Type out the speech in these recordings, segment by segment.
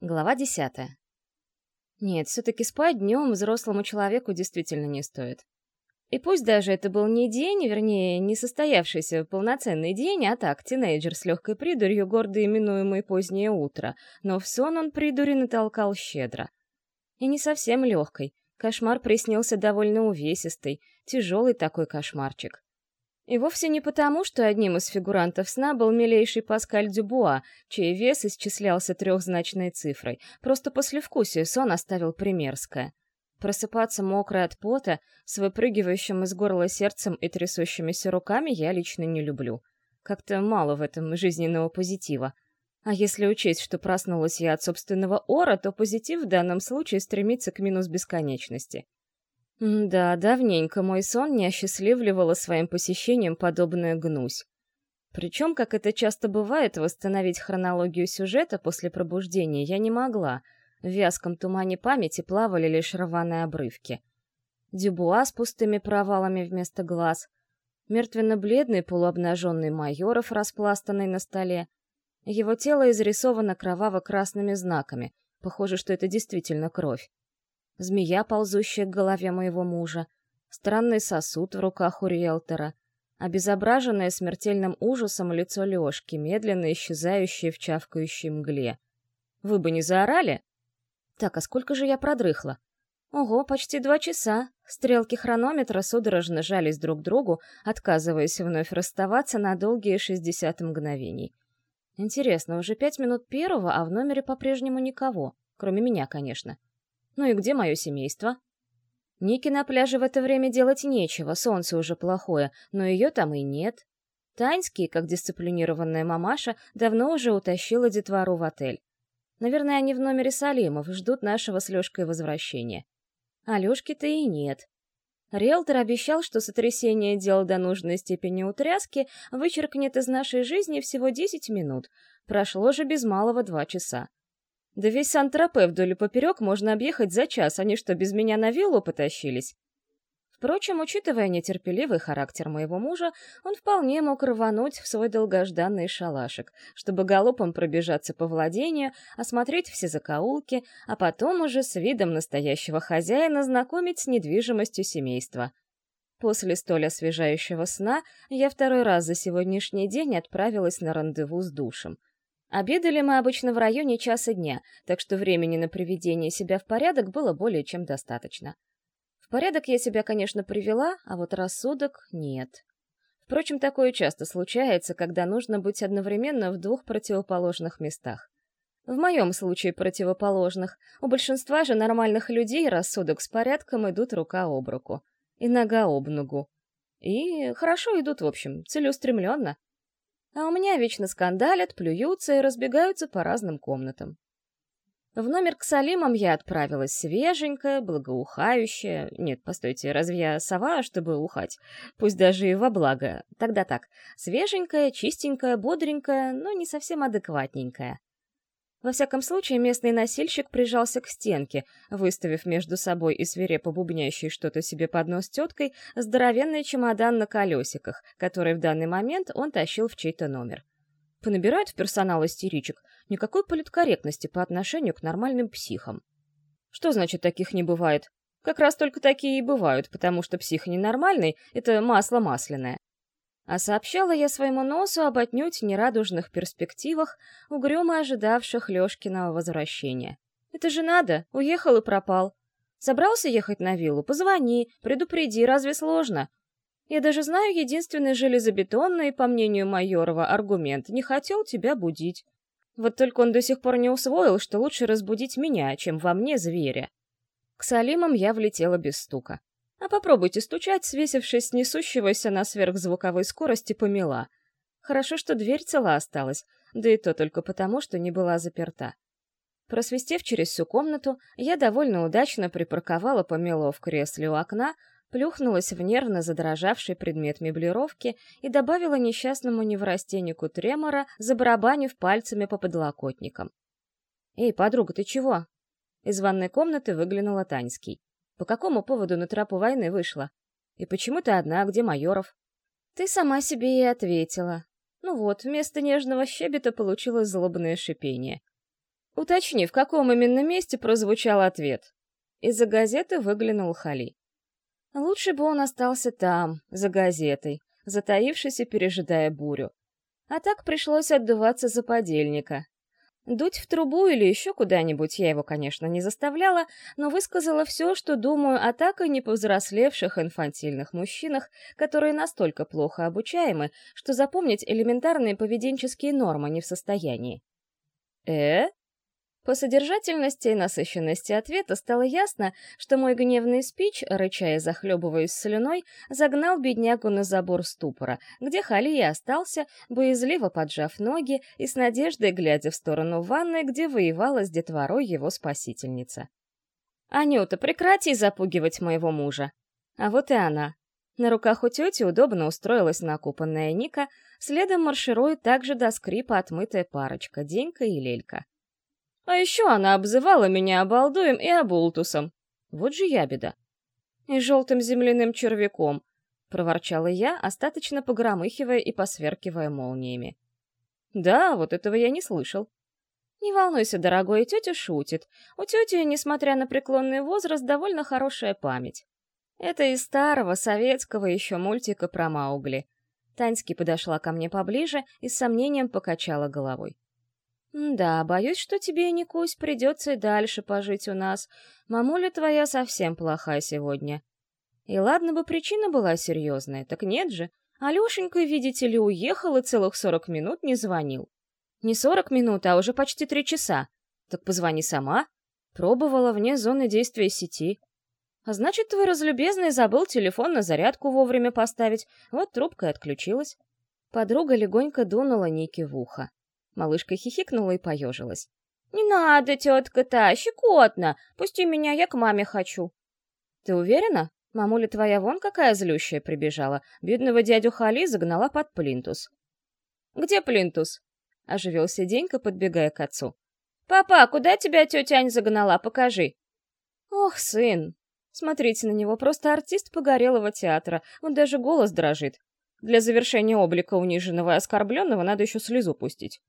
Глава десятая. Нет, все-таки спать днем взрослому человеку действительно не стоит. И пусть даже это был не день, вернее, не состоявшийся полноценный день, а так, тинейджер с легкой придурью, гордо именуемый позднее утро, но в сон он придури натолкал щедро. И не совсем легкой. Кошмар приснился довольно увесистый, тяжелый такой кошмарчик. И вовсе не потому, что одним из фигурантов сна был милейший Паскаль Дюбуа, чей вес исчислялся трехзначной цифрой. Просто послевкусие сон оставил примерское. Просыпаться мокрой от пота, с выпрыгивающим из горла сердцем и трясущимися руками я лично не люблю. Как-то мало в этом жизненного позитива. А если учесть, что проснулась я от собственного ора, то позитив в данном случае стремится к минус бесконечности. Да, давненько мой сон не осчастливливало своим посещением подобное гнусь. Причем, как это часто бывает, восстановить хронологию сюжета после пробуждения я не могла. В вязком тумане памяти плавали лишь рваные обрывки. Дюбуа с пустыми провалами вместо глаз, мертвенно-бледный полуобнаженный майоров, распластанный на столе. Его тело изрисовано кроваво-красными знаками. Похоже, что это действительно кровь змея, ползущая к голове моего мужа, странный сосуд в руках у риэлтора, обезображенное смертельным ужасом лицо Лёшки, медленно исчезающее в чавкающей мгле. Вы бы не заорали? Так, а сколько же я продрыхла? Ого, почти два часа. Стрелки хронометра судорожно жались друг к другу, отказываясь вновь расставаться на долгие 60 мгновений. Интересно, уже пять минут первого, а в номере по-прежнему никого. Кроме меня, конечно. Ну и где мое семейство? Ники на пляже в это время делать нечего, солнце уже плохое, но ее там и нет. Таньский, как дисциплинированная мамаша, давно уже утащила детвору в отель. Наверное, они в номере Салимов ждут нашего с Лёшкой возвращения. А Лёшки-то и нет. Риэлтор обещал, что сотрясение дел до нужной степени утряски вычеркнет из нашей жизни всего 10 минут. Прошло же без малого два часа. Да весь Сан-Тропе вдоль и поперек можно объехать за час, они что, без меня на виллу потащились? Впрочем, учитывая нетерпеливый характер моего мужа, он вполне мог рвануть в свой долгожданный шалашик, чтобы галопом пробежаться по владению, осмотреть все закоулки, а потом уже с видом настоящего хозяина знакомить с недвижимостью семейства. После столь освежающего сна я второй раз за сегодняшний день отправилась на рандеву с душем. Обедали мы обычно в районе часа дня, так что времени на приведение себя в порядок было более чем достаточно. В порядок я себя, конечно, привела, а вот рассудок — нет. Впрочем, такое часто случается, когда нужно быть одновременно в двух противоположных местах. В моем случае противоположных. У большинства же нормальных людей рассудок с порядком идут рука об руку. И нога об ногу. И хорошо идут, в общем, целеустремленно а у меня вечно скандалят, плюются и разбегаются по разным комнатам. В номер к Салимам я отправилась свеженькая, благоухающая. Нет, постойте, разве я сова, чтобы ухать? Пусть даже и во благо. Тогда так. Свеженькая, чистенькая, бодренькая, но не совсем адекватненькая. Во всяком случае, местный носильщик прижался к стенке, выставив между собой и свирепо бубнящий что-то себе под нос теткой здоровенный чемодан на колесиках, который в данный момент он тащил в чей-то номер. Понабирают в персонал истеричек, никакой политкорректности по отношению к нормальным психам. Что значит таких не бывает? Как раз только такие и бывают, потому что псих ненормальный — это масло масляное. А сообщала я своему носу об отнюдь нерадужных перспективах, угрюмо ожидавших Лёшкиного возвращения. «Это же надо! Уехал и пропал. Собрался ехать на виллу? Позвони, предупреди, разве сложно? Я даже знаю единственный железобетонный, по мнению Майорова, аргумент «не хотел тебя будить». Вот только он до сих пор не усвоил, что лучше разбудить меня, чем во мне зверя. К Салимам я влетела без стука. А попробуйте стучать, свесившись с несущегося на сверхзвуковой скорости помела. Хорошо, что дверь цела осталась, да и то только потому, что не была заперта. Просвистев через всю комнату, я довольно удачно припарковала помело в кресле у окна, плюхнулась в нервно задрожавший предмет меблировки и добавила несчастному неврастеннику тремора, забарабанив пальцами по подлокотникам. «Эй, подруга, ты чего?» Из ванной комнаты выглянула Таньский. По какому поводу на тропу войны вышла? И почему ты одна, где Майоров? Ты сама себе и ответила. Ну вот, вместо нежного щебета получилось злобное шипение. Уточни, в каком именно месте прозвучал ответ. Из-за газеты выглянул Хали. Лучше бы он остался там, за газетой, затаившись и пережидая бурю. А так пришлось отдуваться за подельника. Дуть в трубу или еще куда-нибудь я его, конечно, не заставляла, но высказала все, что думаю о так и не повзрослевших инфантильных мужчинах, которые настолько плохо обучаемы, что запомнить элементарные поведенческие нормы не в состоянии. «Э?» По содержательности и насыщенности ответа стало ясно, что мой гневный спич, рыча и захлебываясь слюной, загнал беднягу на забор ступора, где Хали и остался, боязливо поджав ноги и с надеждой глядя в сторону ванной, где воевала с детворой его спасительница. «Анюта, прекрати запугивать моего мужа!» А вот и она. На руках у тети удобно устроилась накупанная Ника, следом марширует также до скрипа отмытая парочка, Денька и Лелька. А еще она обзывала меня обалдуем и оболтусом. Вот же ябеда. И желтым земляным червяком, — проворчала я, остаточно погромыхивая и посверкивая молниями. Да, вот этого я не слышал. Не волнуйся, дорогой, тетя шутит. У тети, несмотря на преклонный возраст, довольно хорошая память. Это из старого советского еще мультика про Маугли. Таньски подошла ко мне поближе и с сомнением покачала головой. «Да, боюсь, что тебе, Никусь, придется и дальше пожить у нас. Мамуля твоя совсем плохая сегодня». И ладно бы причина была серьезная, так нет же. Алешенька, видите ли, уехал и целых сорок минут не звонил. Не сорок минут, а уже почти три часа. Так позвони сама. Пробовала вне зоны действия сети. А значит, твой разлюбезный забыл телефон на зарядку вовремя поставить, вот трубка и отключилась. Подруга легонько дунула Нике в ухо. Малышка хихикнула и поежилась. «Не надо, тетка-то, щекотно! Пусти меня, я к маме хочу!» «Ты уверена? Мамуля твоя вон какая злющая прибежала. Бедного дядю Хали загнала под плинтус». «Где плинтус?» — оживился Денька, подбегая к отцу. «Папа, куда тебя тетя Ань загнала? Покажи!» «Ох, сын!» Смотрите на него, просто артист погорелого театра, он даже голос дрожит. Для завершения облика униженного и оскорбленного надо еще слезу пустить.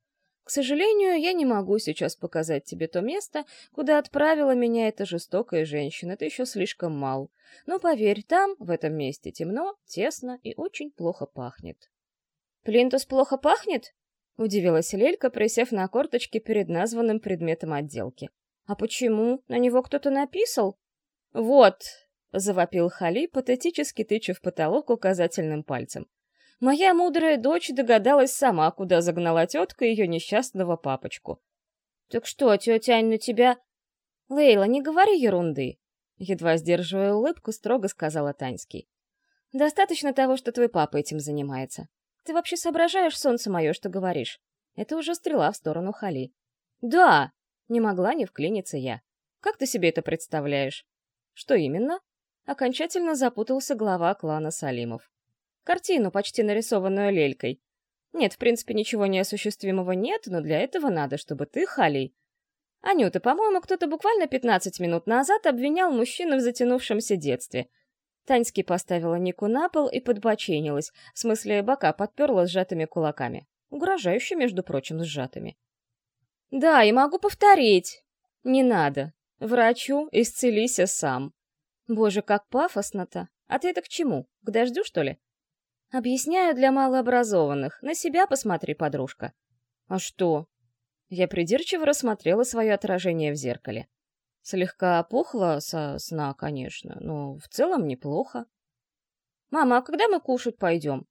К сожалению, я не могу сейчас показать тебе то место, куда отправила меня эта жестокая женщина, ты еще слишком мал. Но поверь, там, в этом месте, темно, тесно и очень плохо пахнет. «Плинтус плохо пахнет?» — удивилась Лелька, присев на корточки перед названным предметом отделки. «А почему? На него кто-то написал?» «Вот!» — завопил Хали, патетически в потолок указательным пальцем. Моя мудрая дочь догадалась сама, куда загнала тетка ее несчастного папочку. «Так что, тетя Ань, на тебя...» «Лейла, не говори ерунды!» Едва сдерживая улыбку, строго сказала Таньский. «Достаточно того, что твой папа этим занимается. Ты вообще соображаешь, солнце мое, что говоришь?» Это уже стрела в сторону Хали. «Да!» — не могла не вклиниться я. «Как ты себе это представляешь?» «Что именно?» Окончательно запутался глава клана Салимов. Картину, почти нарисованную лелькой. Нет, в принципе, ничего неосуществимого нет, но для этого надо, чтобы ты, Халей... Анюта, по-моему, кто-то буквально 15 минут назад обвинял мужчину в затянувшемся детстве. Таньский поставила Нику на пол и подбоченилась, в смысле бока подперла сжатыми кулаками. Угрожающе, между прочим, сжатыми. «Да, и могу повторить!» «Не надо. Врачу исцелися сам». «Боже, как пафосно-то! А ты это к чему? К дождю, что ли?» Объясняю для малообразованных. На себя посмотри, подружка. А что? Я придирчиво рассмотрела свое отражение в зеркале. Слегка опухла со сна, конечно, но в целом неплохо. «Мама, а когда мы кушать пойдем?»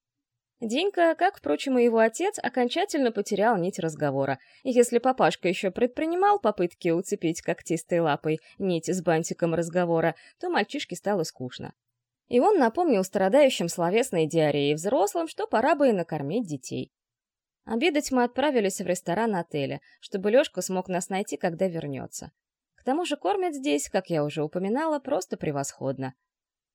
Денька, как, впрочем, и его отец, окончательно потерял нить разговора, если папашка еще предпринимал попытки уцепить когтистой лапой нить с бантиком разговора, то мальчишке стало скучно. И он напомнил страдающим словесной диареей взрослым, что пора бы и накормить детей. Обедать мы отправились в ресторан отеля, чтобы Лёшка смог нас найти, когда вернется. К тому же кормят здесь, как я уже упоминала, просто превосходно.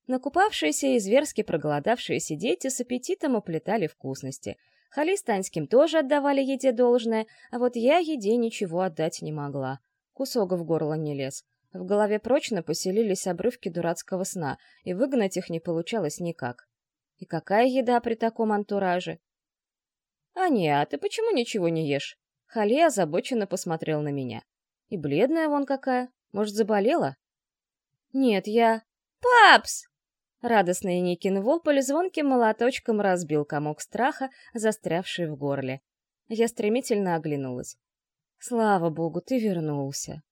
Накупавшиеся и зверски проголодавшиеся дети с аппетитом уплетали вкусности. Хали с тоже отдавали еде должное, а вот я еде ничего отдать не могла. Кусок в горло не лез. В голове прочно поселились обрывки дурацкого сна, и выгнать их не получалось никак. И какая еда при таком антураже? «А не, а ты почему ничего не ешь?» Хали озабоченно посмотрел на меня. «И бледная вон какая. Может, заболела?» «Нет, я...» «Папс!» Радостный Никин вопль звонким молоточком разбил комок страха, застрявший в горле. Я стремительно оглянулась. «Слава богу, ты вернулся!»